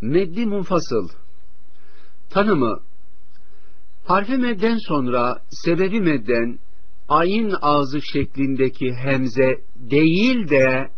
Meddi munfasıl. Tanımı. Harfi medden sonra sebebi medden ayın ağzı şeklindeki hemze değil de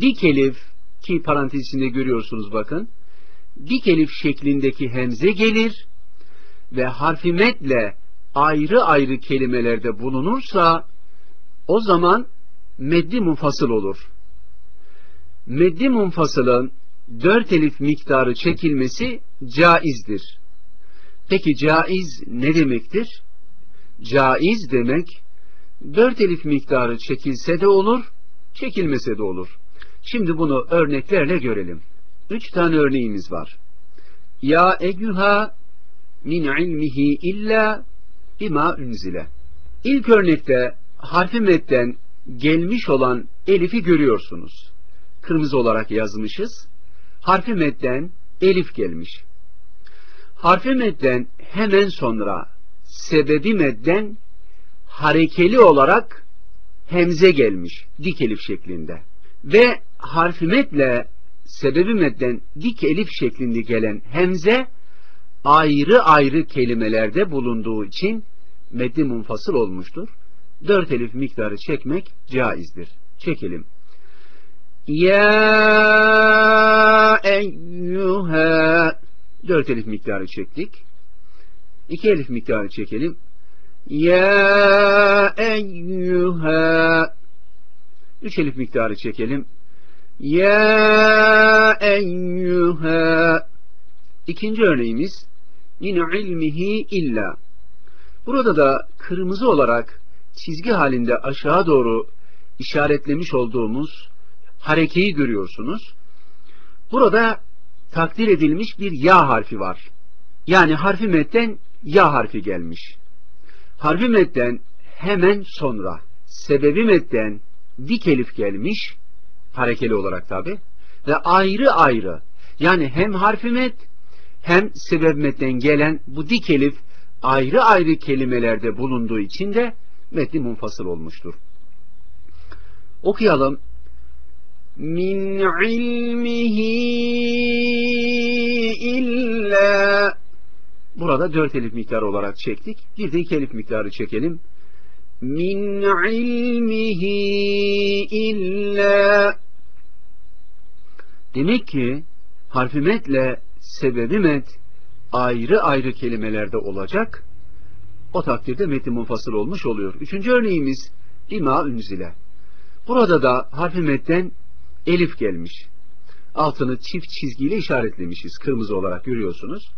dik elif ki parantez içinde görüyorsunuz bakın. Dik elif şeklindeki hemze gelir ve harfi medle ayrı ayrı kelimelerde bulunursa o zaman meddi munfasıl olur. Meddi munfasılın dört elif miktarı çekilmesi caizdir. Peki caiz ne demektir? Caiz demek dört elif miktarı çekilse de olur, çekilmese de olur. Şimdi bunu örneklerle görelim. Üç tane örneğimiz var. Ya eyyuha min ilmihi illa bima ünzile. İlk örnekte harfi metten gelmiş olan elifi görüyorsunuz. Kırmızı olarak yazmışız. Harfi metten elif gelmiş. Harfi medden hemen sonra sebebi medden harekeli olarak hemze gelmiş dik elif şeklinde. Ve harfi medle sebebi medden dik elif şeklinde gelen hemze ayrı ayrı kelimelerde bulunduğu için meddi munfasıl olmuştur. Dört elif miktarı çekmek caizdir. Çekelim. Ya eyyuha Dört elif miktarı çektik. İki elif miktarı çekelim. Ya eyyuha Üç elif miktarı çekelim. Ya eyyuha İkinci örneğimiz min ilmihi illa. Burada da kırmızı olarak çizgi halinde aşağı doğru işaretlemiş olduğumuz harekeyi görüyorsunuz. Burada takdir edilmiş bir ya harfi var. Yani harfi metten ya harfi gelmiş. Harfi metten hemen sonra sebebi metten dik elif gelmiş, harekeli olarak tabi, ve ayrı ayrı, yani hem harfi met, hem sebep metten gelen bu dik elif ayrı ayrı kelimelerde bulunduğu için de metni munfasıl olmuştur. Okuyalım min ilmihi illa burada dört elif miktarı olarak çektik. Bir de iki elif miktarı çekelim. Min ilmihi illa Demek ki harfi metle sebebi met ayrı ayrı kelimelerde olacak. O takdirde metin munfasıl olmuş oluyor. Üçüncü örneğimiz ima ünzile. Burada da harfi metten elif gelmiş. Altını çift çizgiyle işaretlemişiz. Kırmızı olarak görüyorsunuz.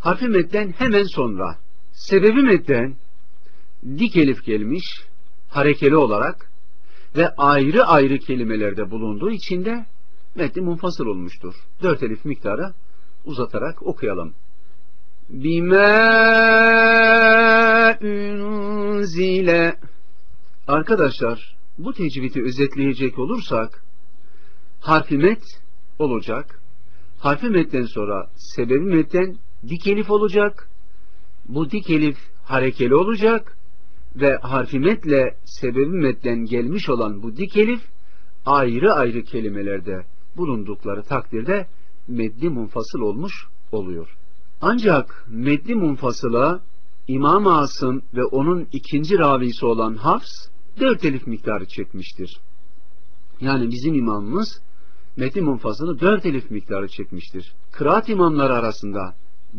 Harfi metten hemen sonra sebebi metten dik elif gelmiş harekeli olarak ve ayrı ayrı kelimelerde bulunduğu için de metni munfasıl olmuştur. Dört elif miktarı uzatarak okuyalım. Bima unzile Arkadaşlar bu tecvidi özetleyecek olursak harfi met olacak. Harfi metten sonra sebebi metten dik elif olacak. Bu dik elif harekeli olacak ve harfi metle sebebi metten gelmiş olan bu dik elif ayrı ayrı kelimelerde bulundukları takdirde meddi munfasıl olmuş oluyor. Ancak meddi munfasıla İmam Asım ve onun ikinci ravisi olan Hafs dört elif miktarı çekmiştir. Yani bizim imamımız metin munfasını dört elif miktarı çekmiştir. Kıraat imamları arasında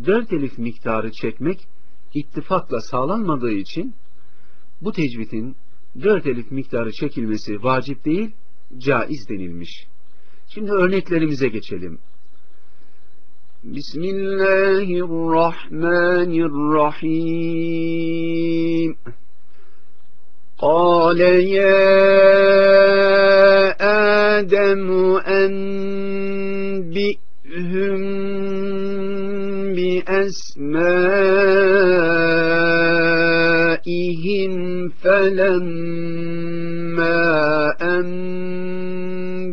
dört elif miktarı çekmek ittifakla sağlanmadığı için bu tecvidin dört elif miktarı çekilmesi vacip değil, caiz denilmiş. Şimdi örneklerimize geçelim. Bismillahirrahmanirrahim. قال يا آدم أنبئهم بأسمائهم فلما أنبأهم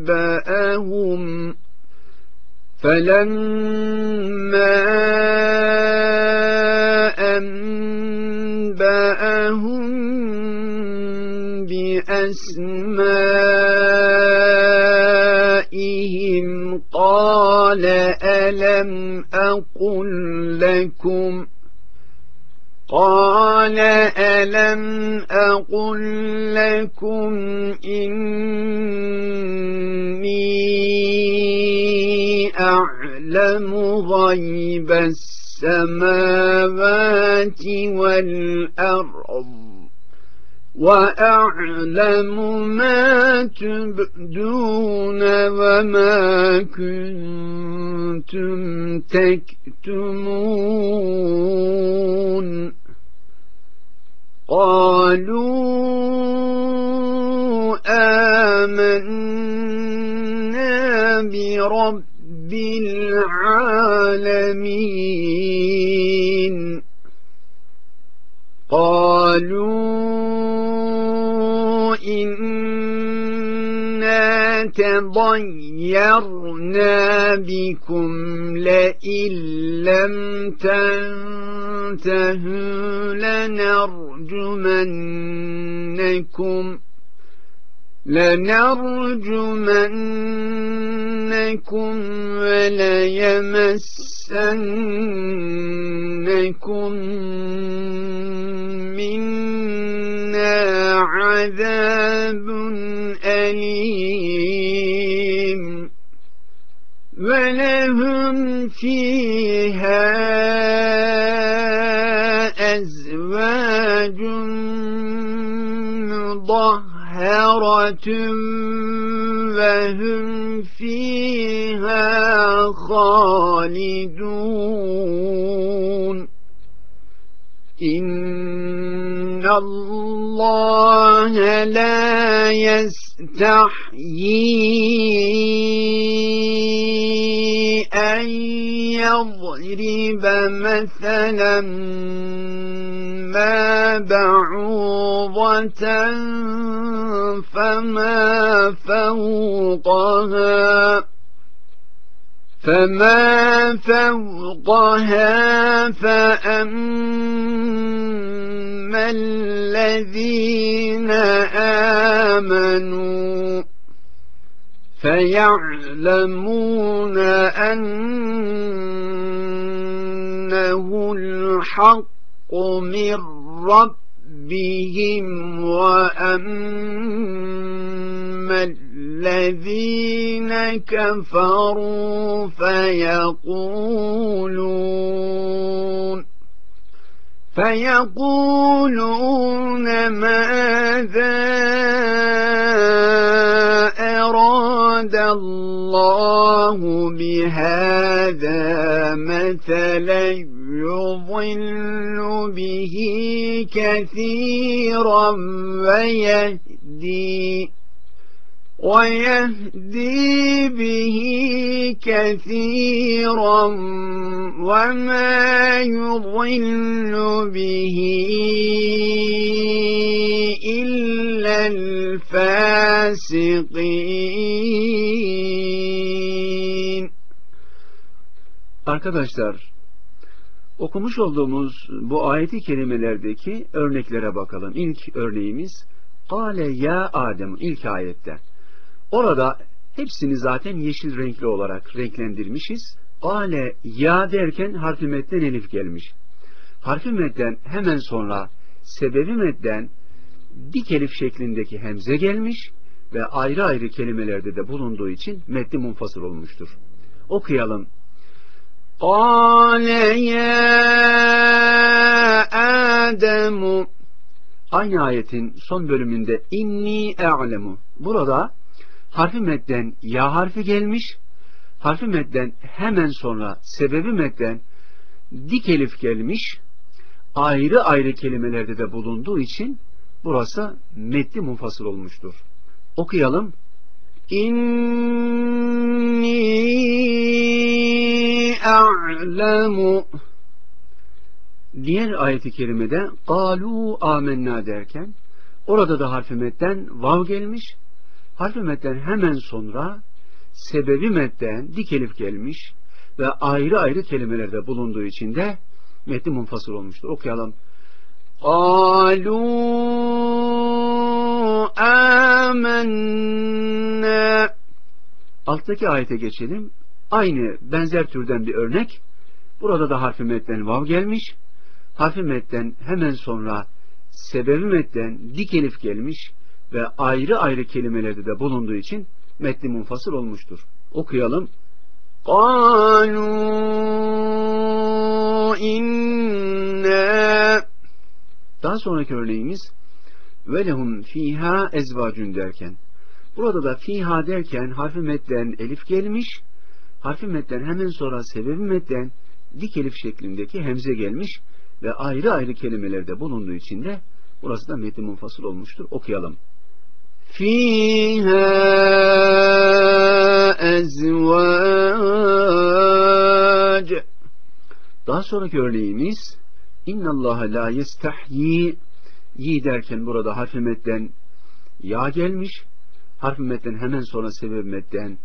فلما أنبأهم بأسمائهم قال ألم أقل لكم قال ألم أقل لكم إني أعلم غيب السماوات والأرض وأعلم ما تبدون وما كنتم تكتمون قالوا آمنا برب العالمين قالوا تضيرنا بكم لئن لم تنتهوا لنرجمنكم لنرجمنكم وليمسنكم منا عذاب فيها أزواج مطهرة وهم فيها خالدون. إن الله لا يستحيي أن يضرب مثلا ما بعوضة فما فوقها فما فوقها فأما الذين آمنوا فيعلمون أنه الحق من ربهم وأما الذين كفروا فيقولون فيقولون ماذا الله بهذا مثلا يضل به كثيرا ويهدي ويهدي به كثيرا وما يضل به إلا الفاسقين Arkadaşlar, okumuş olduğumuz bu ayeti kelimelerdeki örneklere bakalım. İlk örneğimiz Kale ya Adem ilk ayette. Orada hepsini zaten yeşil renkli olarak renklendirmişiz. Kale ya derken harfi metten elif gelmiş. Harfi metten hemen sonra sebebi metten dik elif şeklindeki hemze gelmiş ve ayrı ayrı kelimelerde de bulunduğu için metni munfasıl olmuştur. Okuyalım. Kâle ya Ademu Aynı ayetin son bölümünde inni e'lemu. Burada harfi medden ya harfi gelmiş. Harfi medden hemen sonra sebebi medden dik elif gelmiş. Ayrı ayrı kelimelerde de bulunduğu için burası metni munfasıl olmuştur okuyalım. İnni a'lemu Diğer ayeti kerimede galu amenna derken orada da harfi metten vav gelmiş. Harfi metten hemen sonra sebebi metten dikelif gelmiş ve ayrı ayrı kelimelerde bulunduğu için de metni munfasıl olmuştur. Okuyalım. Galu آمنا Alttaki ayete geçelim. Aynı benzer türden bir örnek. Burada da harfi metten vav gelmiş. Harfi metten hemen sonra sebebi metten dik elif gelmiş ve ayrı ayrı kelimelerde de bulunduğu için metni munfasıl olmuştur. Okuyalım. قالوا إنا Daha sonraki örneğimiz ve lehum fiha ezvacun derken burada da fiha derken harfi medden elif gelmiş harfi medden hemen sonra sebebi medden dik elif şeklindeki hemze gelmiş ve ayrı ayrı kelimelerde bulunduğu için de burası da metni munfasıl olmuştur. Okuyalım. Fiha ezvac Daha sonraki örneğimiz İnnallaha la yestahyi yi derken burada harfi medden ya gelmiş. Harfi medden hemen sonra sebep medden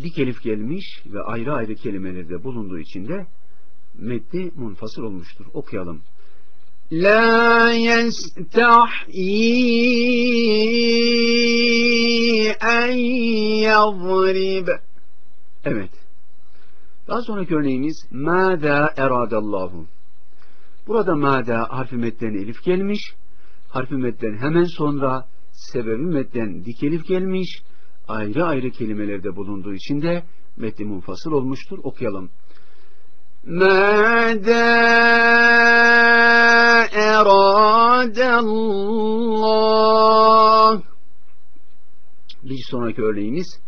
dik elif gelmiş ve ayrı ayrı kelimelerde bulunduğu için de meddi munfasıl olmuştur. Okuyalım. La yestahyi en yazrib Evet. Daha sonraki örneğimiz Mâdâ eradallahu. Burada mâdâ harfi metten elif gelmiş harfi medden hemen sonra sebebi medden dikelif gelmiş, ayrı ayrı kelimelerde bulunduğu için de metni munfasıl olmuştur. Okuyalım. Mâdâ eradallah Bir sonraki örneğimiz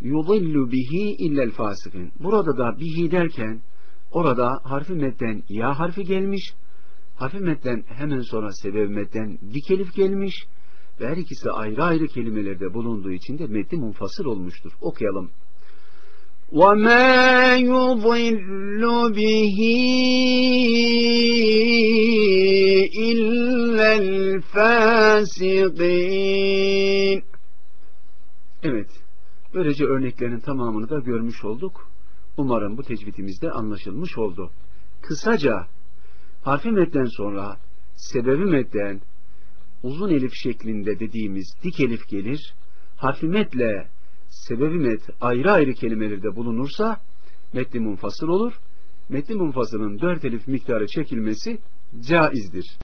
yudillu bihi illel fasikin. Burada da bihi derken orada harfi medden ya harfi gelmiş Harfi metten hemen sonra sebep metten dik elif gelmiş. Ve her ikisi ayrı ayrı kelimelerde bulunduğu için de metni munfasıl olmuştur. Okuyalım. وما يضل به إلا الفاسقين Evet. Böylece örneklerin tamamını da görmüş olduk. Umarım bu tecvidimizde anlaşılmış oldu. Kısaca harfi metten sonra sebebi metten uzun elif şeklinde dediğimiz dik elif gelir. Harfi metle sebebi met ayrı ayrı kelimelerde bulunursa metni munfasıl olur. Metni munfasılın dört elif miktarı çekilmesi caizdir.